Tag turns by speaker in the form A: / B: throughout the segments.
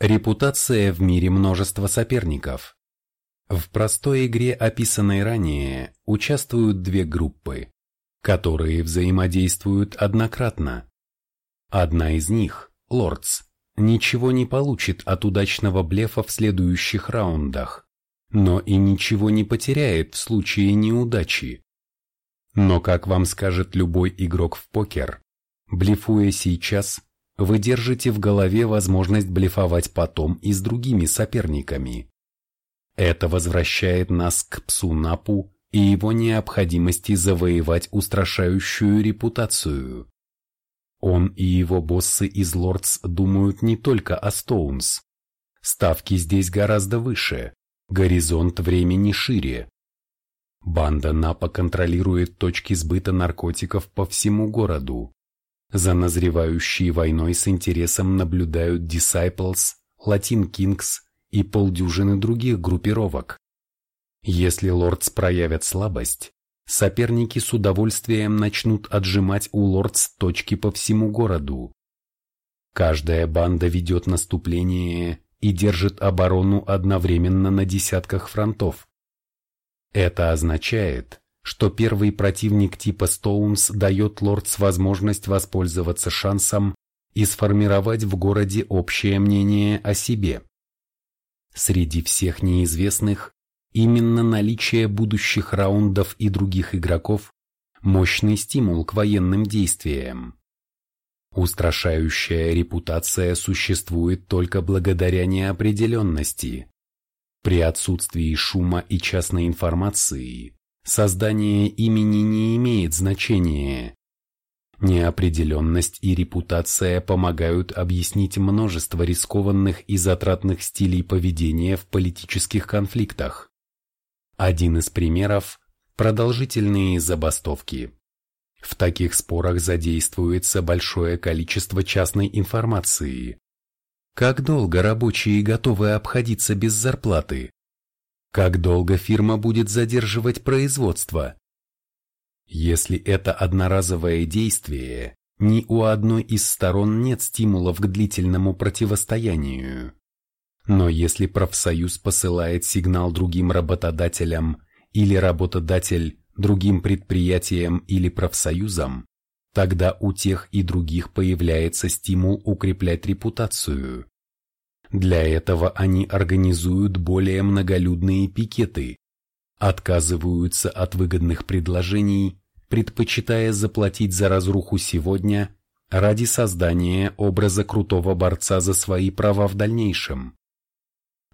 A: Репутация в мире множества соперников. В простой игре, описанной ранее, участвуют две группы, которые взаимодействуют однократно. Одна из них, Лордс, ничего не получит от удачного блефа в следующих раундах, но и ничего не потеряет в случае неудачи. Но, как вам скажет любой игрок в покер, блефуя сейчас, вы держите в голове возможность блефовать потом и с другими соперниками. Это возвращает нас к псу Напу и его необходимости завоевать устрашающую репутацию. Он и его боссы из Лордс думают не только о Стоунс. Ставки здесь гораздо выше, горизонт времени шире. Банда Напа контролирует точки сбыта наркотиков по всему городу. За назревающей войной с интересом наблюдают Disciples, Latin Kings и полдюжины других группировок. Если лордс проявят слабость, соперники с удовольствием начнут отжимать у лордс точки по всему городу. Каждая банда ведет наступление и держит оборону одновременно на десятках фронтов. Это означает, что первый противник типа Стоунс дает Лордс возможность воспользоваться шансом и сформировать в городе общее мнение о себе. Среди всех неизвестных именно наличие будущих раундов и других игроков – мощный стимул к военным действиям. Устрашающая репутация существует только благодаря неопределенности. При отсутствии шума и частной информации Создание имени не имеет значения. Неопределенность и репутация помогают объяснить множество рискованных и затратных стилей поведения в политических конфликтах. Один из примеров – продолжительные забастовки. В таких спорах задействуется большое количество частной информации. Как долго рабочие готовы обходиться без зарплаты? Как долго фирма будет задерживать производство? Если это одноразовое действие, ни у одной из сторон нет стимулов к длительному противостоянию. Но если профсоюз посылает сигнал другим работодателям или работодатель другим предприятиям или профсоюзам, тогда у тех и других появляется стимул укреплять репутацию. Для этого они организуют более многолюдные пикеты, отказываются от выгодных предложений, предпочитая заплатить за разруху сегодня ради создания образа крутого борца за свои права в дальнейшем.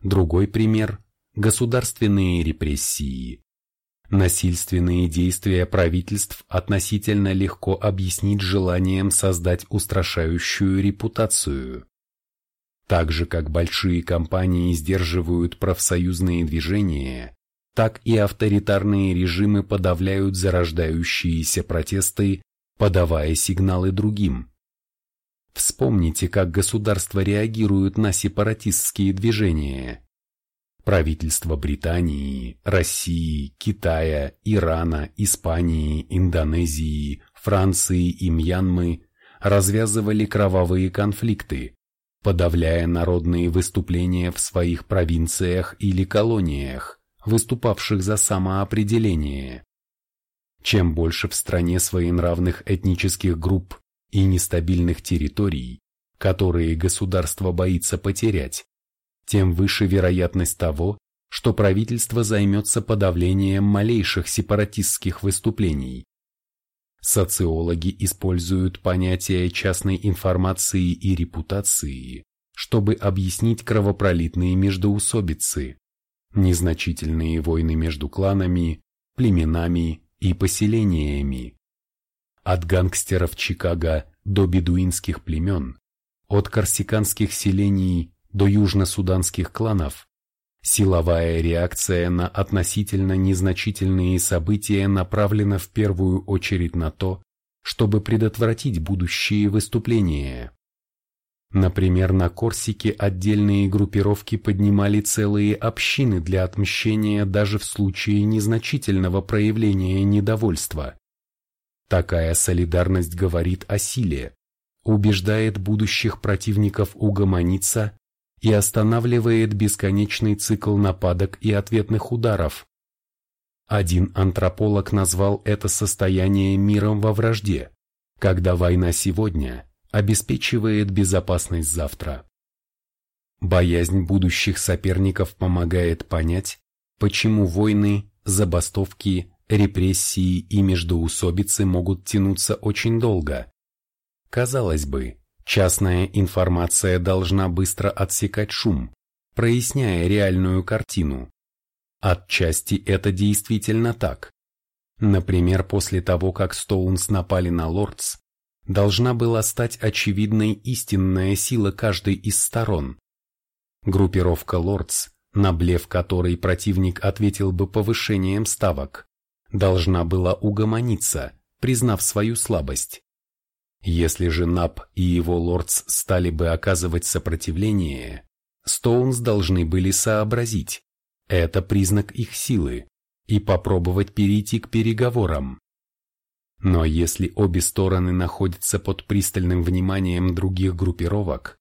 A: Другой пример – государственные репрессии. Насильственные действия правительств относительно легко объяснить желанием создать устрашающую репутацию. Так же, как большие компании сдерживают профсоюзные движения, так и авторитарные режимы подавляют зарождающиеся протесты, подавая сигналы другим. Вспомните, как государства реагируют на сепаратистские движения. Правительства Британии, России, Китая, Ирана, Испании, Индонезии, Франции и Мьянмы развязывали кровавые конфликты, подавляя народные выступления в своих провинциях или колониях, выступавших за самоопределение. Чем больше в стране своенравных этнических групп и нестабильных территорий, которые государство боится потерять, тем выше вероятность того, что правительство займется подавлением малейших сепаратистских выступлений. Социологи используют понятия частной информации и репутации, чтобы объяснить кровопролитные междоусобицы, незначительные войны между кланами, племенами и поселениями. От гангстеров Чикаго до бедуинских племен, от корсиканских селений до южно-суданских кланов, Силовая реакция на относительно незначительные события направлена в первую очередь на то, чтобы предотвратить будущие выступления. Например, на Корсике отдельные группировки поднимали целые общины для отмщения даже в случае незначительного проявления недовольства. Такая солидарность говорит о силе, убеждает будущих противников угомониться и останавливает бесконечный цикл нападок и ответных ударов. Один антрополог назвал это состояние миром во вражде, когда война сегодня обеспечивает безопасность завтра. Боязнь будущих соперников помогает понять, почему войны, забастовки, репрессии и междоусобицы могут тянуться очень долго. Казалось бы, частная информация должна быстро отсекать шум, проясняя реальную картину. Отчасти это действительно так. Например, после того, как Стоунс напали на Лордс, должна была стать очевидной истинная сила каждой из сторон. Группировка Лордс, на блеф которой противник ответил бы повышением ставок, должна была угомониться, признав свою слабость. Если же Нап и его Лордс стали бы оказывать сопротивление, Стоунс должны были сообразить, это признак их силы, и попробовать перейти к переговорам. Но если обе стороны находятся под пристальным вниманием других группировок,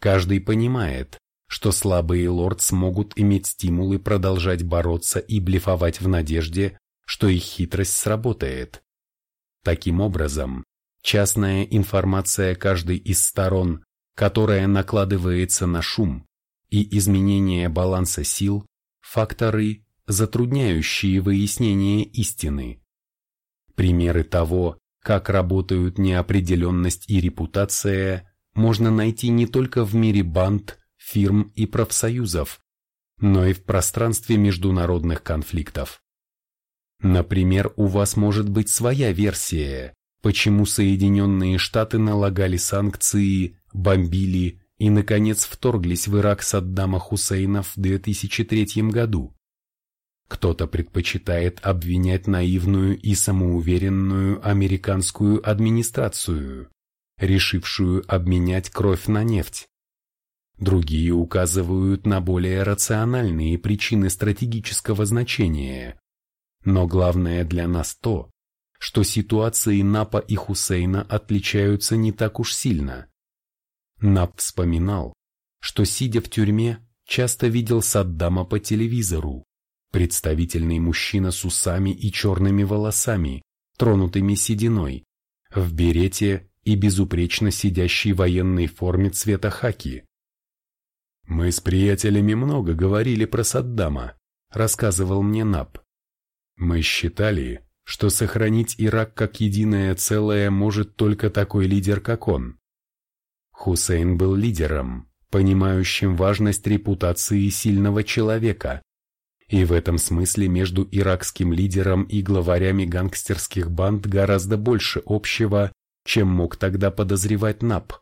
A: каждый понимает, что слабые лордс могут иметь стимулы продолжать бороться и блефовать в надежде, что их хитрость сработает. Таким образом, частная информация каждой из сторон, которая накладывается на шум, и изменение баланса сил – факторы, затрудняющие выяснение истины. Примеры того, как работают неопределенность и репутация, можно найти не только в мире банд, фирм и профсоюзов, но и в пространстве международных конфликтов. Например, у вас может быть своя версия, почему Соединенные Штаты налагали санкции, бомбили и, наконец, вторглись в Ирак Саддама Хусейна в 2003 году. Кто-то предпочитает обвинять наивную и самоуверенную американскую администрацию, решившую обменять кровь на нефть. Другие указывают на более рациональные причины стратегического значения. Но главное для нас то, что ситуации Напа и Хусейна отличаются не так уж сильно. Нап вспоминал, что сидя в тюрьме, часто видел Саддама по телевизору, Представительный мужчина с усами и черными волосами, тронутыми сединой, в берете и безупречно сидящей военной форме цвета хаки. «Мы с приятелями много говорили про Саддама», — рассказывал мне Наб. «Мы считали, что сохранить Ирак как единое целое может только такой лидер, как он. Хусейн был лидером, понимающим важность репутации сильного человека, и в этом смысле между иракским лидером и главарями гангстерских банд гораздо больше общего, чем мог тогда подозревать НАП.